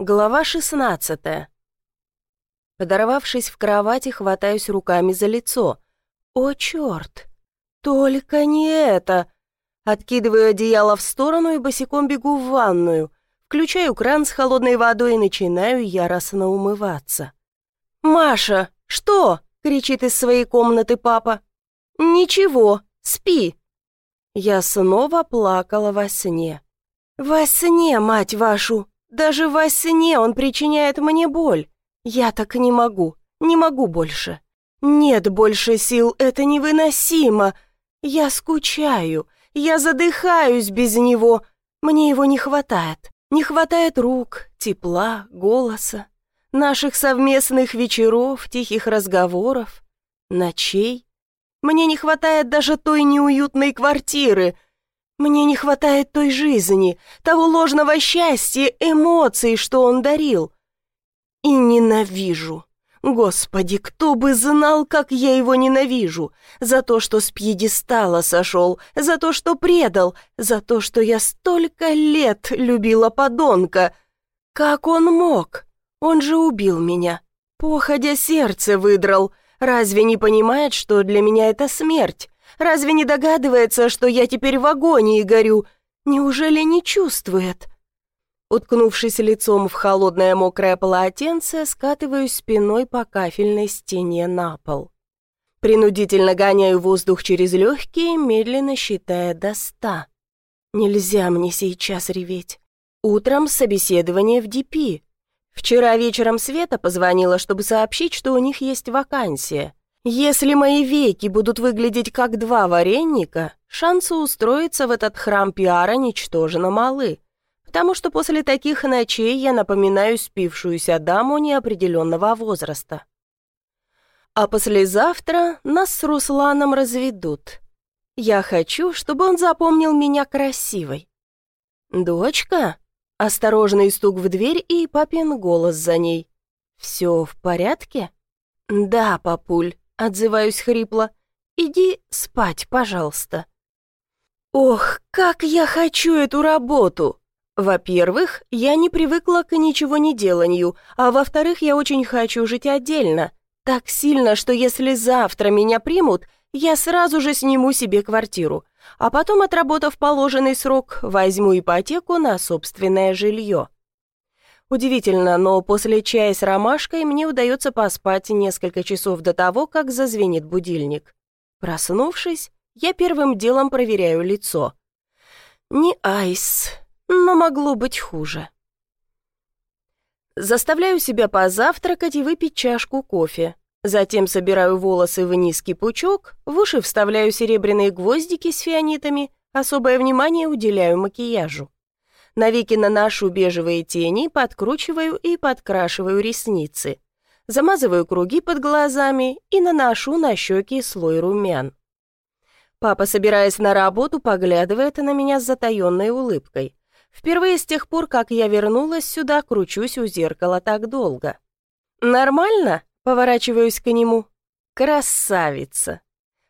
Глава 16 Подорвавшись в кровати, хватаюсь руками за лицо. «О, черт! Только не это!» Откидываю одеяло в сторону и босиком бегу в ванную. Включаю кран с холодной водой и начинаю яростно умываться. «Маша, что?» — кричит из своей комнаты папа. «Ничего, спи». Я снова плакала во сне. «Во сне, мать вашу! Даже во сне он причиняет мне боль. Я так не могу, не могу больше. Нет больше сил, это невыносимо. Я скучаю, я задыхаюсь без него. Мне его не хватает. Не хватает рук, тепла, голоса, наших совместных вечеров, тихих разговоров, ночей. Мне не хватает даже той неуютной квартиры. Мне не хватает той жизни, того ложного счастья, эмоций, что он дарил. И ненавижу. Господи, кто бы знал, как я его ненавижу. За то, что с пьедестала сошел, за то, что предал, за то, что я столько лет любила подонка. Как он мог? Он же убил меня. Походя сердце выдрал. Разве не понимает, что для меня это смерть? Разве не догадывается, что я теперь в агонии горю? Неужели не чувствует?» Уткнувшись лицом в холодное мокрое полотенце, скатываюсь спиной по кафельной стене на пол. Принудительно гоняю воздух через легкие, медленно считая до ста. Нельзя мне сейчас реветь. Утром собеседование в ДП. Вчера вечером Света позвонила, чтобы сообщить, что у них есть вакансия. Если мои веки будут выглядеть как два вареника, шансы устроиться в этот храм пиара ничтожно малы потому что после таких ночей я напоминаю спившуюся даму неопределенного возраста. А послезавтра нас с Русланом разведут. Я хочу, чтобы он запомнил меня красивой. «Дочка?» Осторожный стук в дверь и папин голос за ней. «Все в порядке?» «Да, папуль», — отзываюсь хрипло. «Иди спать, пожалуйста». «Ох, как я хочу эту работу!» Во-первых, я не привыкла к ничего не деланию, а во-вторых, я очень хочу жить отдельно. Так сильно, что если завтра меня примут, я сразу же сниму себе квартиру, а потом, отработав положенный срок, возьму ипотеку на собственное жилье. Удивительно, но после чая с ромашкой мне удается поспать несколько часов до того, как зазвенит будильник. Проснувшись, я первым делом проверяю лицо. Не айс, но могло быть хуже. Заставляю себя позавтракать и выпить чашку кофе. Затем собираю волосы в низкий пучок, в уши вставляю серебряные гвоздики с фианитами, особое внимание уделяю макияжу. На веки наношу бежевые тени, подкручиваю и подкрашиваю ресницы. Замазываю круги под глазами и наношу на щеки слой румян. Папа, собираясь на работу, поглядывает на меня с затаенной улыбкой. Впервые с тех пор, как я вернулась сюда, кручусь у зеркала так долго. «Нормально?» — поворачиваюсь к нему. «Красавица!»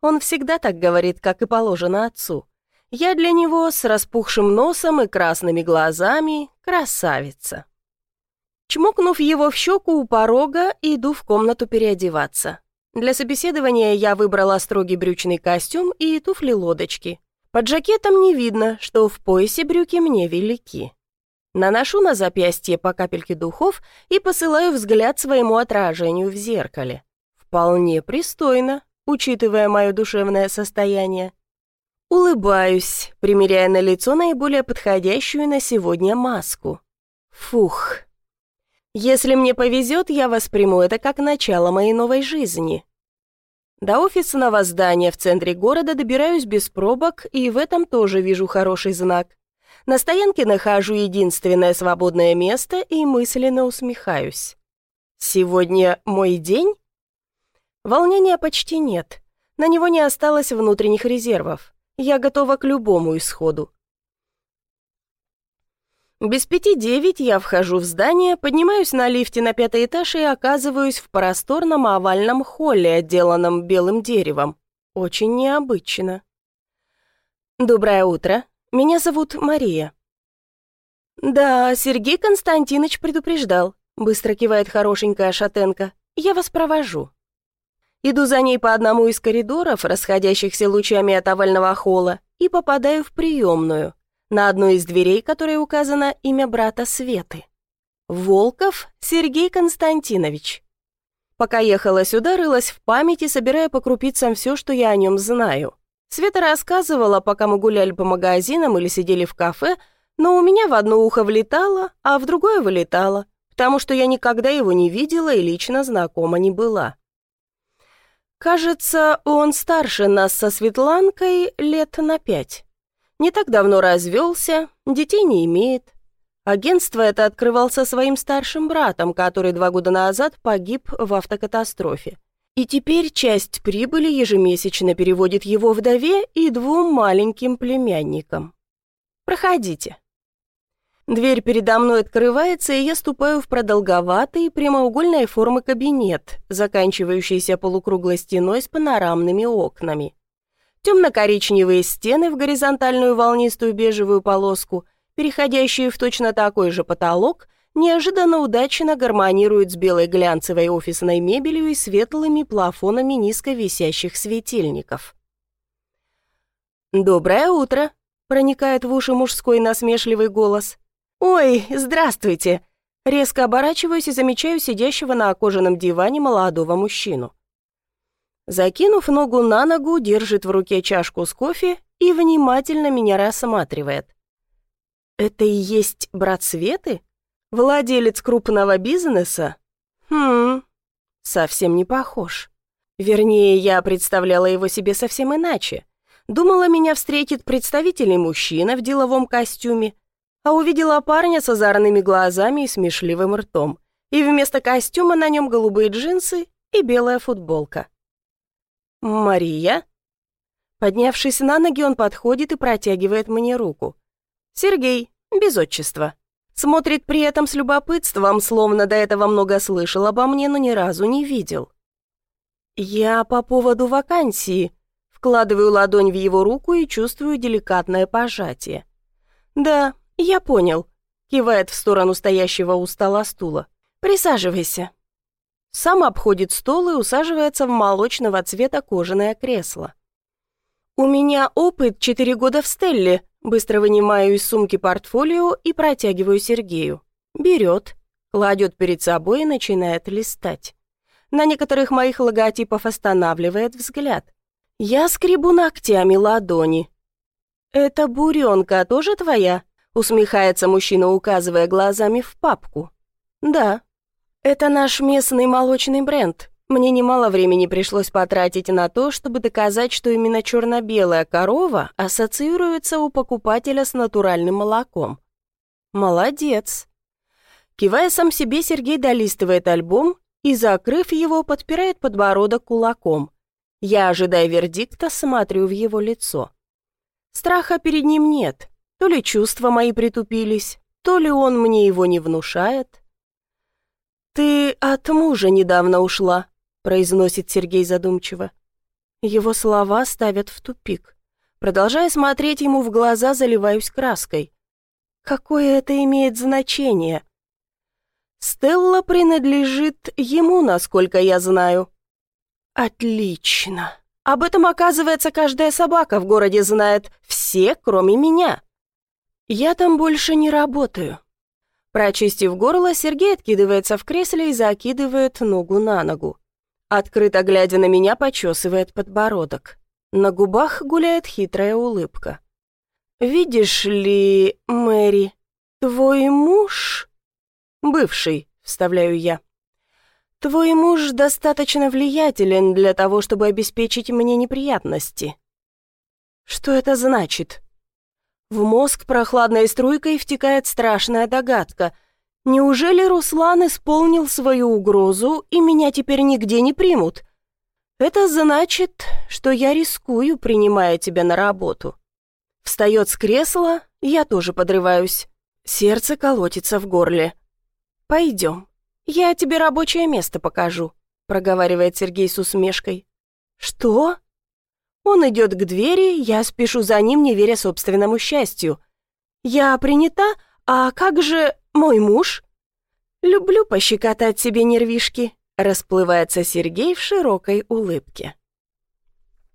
Он всегда так говорит, как и положено отцу. Я для него с распухшим носом и красными глазами красавица. Чмокнув его в щеку у порога, иду в комнату переодеваться. Для собеседования я выбрала строгий брючный костюм и туфли-лодочки. Под жакетом не видно, что в поясе брюки мне велики. Наношу на запястье по капельке духов и посылаю взгляд своему отражению в зеркале. Вполне пристойно, учитывая мое душевное состояние. Улыбаюсь, примеряя на лицо наиболее подходящую на сегодня маску. Фух. Если мне повезет, я восприму это как начало моей новой жизни. До офисного здания в центре города добираюсь без пробок, и в этом тоже вижу хороший знак. На стоянке нахожу единственное свободное место и мысленно усмехаюсь. Сегодня мой день? Волнения почти нет. На него не осталось внутренних резервов. Я готова к любому исходу. Без пяти девять я вхожу в здание, поднимаюсь на лифте на пятый этаж и оказываюсь в просторном овальном холле, отделанном белым деревом. Очень необычно. «Доброе утро. Меня зовут Мария». «Да, Сергей Константинович предупреждал», — быстро кивает хорошенькая шатенка. «Я вас провожу». Иду за ней по одному из коридоров, расходящихся лучами от овального холла, и попадаю в приемную, на одной из дверей которой указано имя брата Светы. Волков Сергей Константинович. Пока ехала сюда, рылась в памяти, собирая по крупицам все, что я о нем знаю. Света рассказывала, пока мы гуляли по магазинам или сидели в кафе, но у меня в одно ухо влетало, а в другое вылетало, потому что я никогда его не видела и лично знакома не была. Кажется, он старше нас со Светланкой лет на пять. Не так давно развелся, детей не имеет. Агентство это открывал со своим старшим братом, который два года назад погиб в автокатастрофе. И теперь часть прибыли ежемесячно переводит его вдове и двум маленьким племянникам. Проходите. Дверь передо мной открывается, и я ступаю в продолговатый прямоугольной формы кабинет, заканчивающийся полукруглой стеной с панорамными окнами. Темно-коричневые стены в горизонтальную волнистую бежевую полоску, переходящие в точно такой же потолок, неожиданно удачно гармонируют с белой глянцевой офисной мебелью и светлыми плафонами низко висящих светильников. «Доброе утро!» — проникает в уши мужской насмешливый голос. «Ой, здравствуйте!» Резко оборачиваюсь и замечаю сидящего на окоженном диване молодого мужчину. Закинув ногу на ногу, держит в руке чашку с кофе и внимательно меня рассматривает. «Это и есть брат Светы? Владелец крупного бизнеса? Хм, совсем не похож. Вернее, я представляла его себе совсем иначе. Думала, меня встретит представительный мужчина в деловом костюме, а увидела парня с озарными глазами и смешливым ртом. И вместо костюма на нем голубые джинсы и белая футболка. «Мария?» Поднявшись на ноги, он подходит и протягивает мне руку. «Сергей, без отчества». Смотрит при этом с любопытством, словно до этого много слышал обо мне, но ни разу не видел. «Я по поводу вакансии», Вкладываю ладонь в его руку и чувствую деликатное пожатие. «Да, «Я понял», — кивает в сторону стоящего у стола стула. «Присаживайся». Сам обходит стол и усаживается в молочного цвета кожаное кресло. «У меня опыт четыре года в Стелле», быстро вынимаю из сумки портфолио и протягиваю Сергею. Берет, кладет перед собой и начинает листать. На некоторых моих логотипов останавливает взгляд. Я скребу ногтями ладони. «Это буренка тоже твоя?» Усмехается мужчина, указывая глазами в папку. «Да, это наш местный молочный бренд. Мне немало времени пришлось потратить на то, чтобы доказать, что именно черно-белая корова ассоциируется у покупателя с натуральным молоком. Молодец. Кивая сам себе, Сергей долистывает альбом и, закрыв его, подпирает подбородок кулаком. Я, ожидая вердикта, смотрю в его лицо. Страха перед ним нет, то ли чувства мои притупились, то ли он мне его не внушает. «Ты от мужа недавно ушла», — произносит Сергей задумчиво. Его слова ставят в тупик. Продолжая смотреть ему в глаза, заливаюсь краской. Какое это имеет значение? Стелла принадлежит ему, насколько я знаю. Отлично. Об этом, оказывается, каждая собака в городе знает. Все, кроме меня. «Я там больше не работаю». Прочистив горло, Сергей откидывается в кресле и закидывает ногу на ногу. Открыто глядя на меня, почесывает подбородок. На губах гуляет хитрая улыбка. «Видишь ли, Мэри, твой муж...» «Бывший», — вставляю я. «Твой муж достаточно влиятелен для того, чтобы обеспечить мне неприятности». «Что это значит?» В мозг прохладной струйкой втекает страшная догадка. Неужели Руслан исполнил свою угрозу, и меня теперь нигде не примут? Это значит, что я рискую, принимая тебя на работу. Встает с кресла, я тоже подрываюсь. Сердце колотится в горле. «Пойдем, я тебе рабочее место покажу», проговаривает Сергей с усмешкой. «Что?» Он идет к двери, я спешу за ним, не веря собственному счастью. «Я принята? «А как же мой муж?» «Люблю пощекотать себе нервишки», — расплывается Сергей в широкой улыбке.